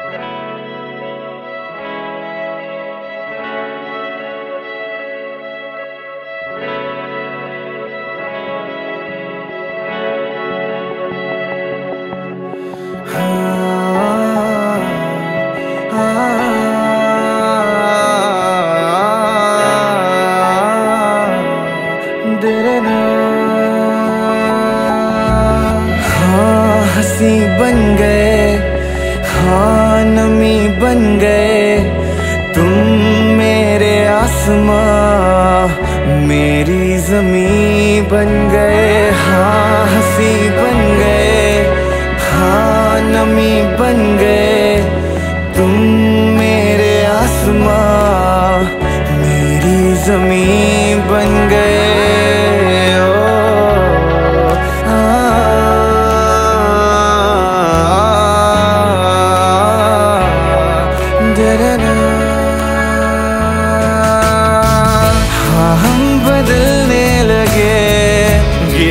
हाँ हँसी बन गए हाँ नमी बन गए तुम मेरे आसमां, मेरी जमी बन गए हाँ हँसी बन गए, खानमी नमी बन गए।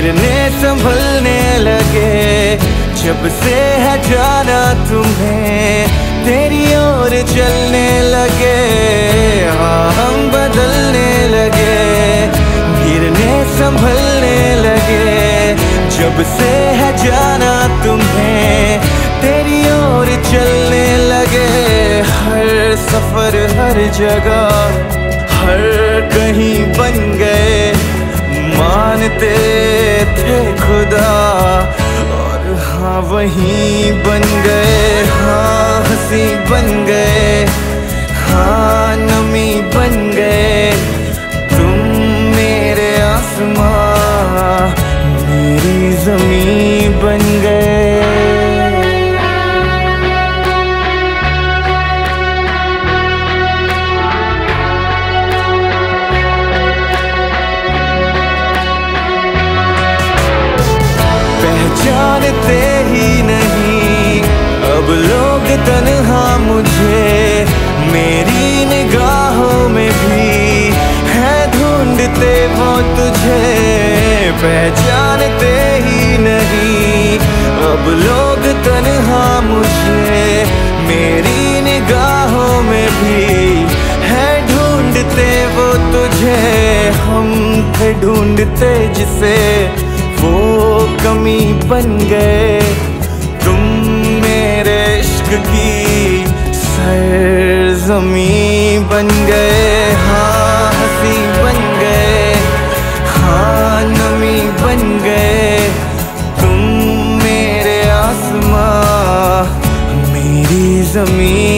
गिरने संभलने लगे। जब से है जाना तुम्हें, तेरी ओर चलने लगे। हाँ हम बदलने लगे गिरने संभलने लगे। जब से है जाना तुम्हें, तेरी ओर चलने लगे। हर सफ़र, हर जगह, हर कहीं बन गए। मानते वहीं बन गए हाँ हँसी बन गए हाँ नमी बन गए। तुम मेरे आसमां, मेरी जमी बन गए। पहचानते ही नहीं। अब लोग तन्हा मुझे, मेरी निगाहों में भी है ढूंढते वो तुझे, पहचानते ही नहीं। अब लोग तन्हा मुझे, मेरी निगाहों में भी है ढूंढते वो तुझे। हम थे ढूंढते जिसे वो कमी बन गए। तुम मेरे इश्क की सरजमी बन गए। हाँ हँसी बन गए। हाँ नमी बन गए। तुम मेरे आसमां, मेरी जमी बन गए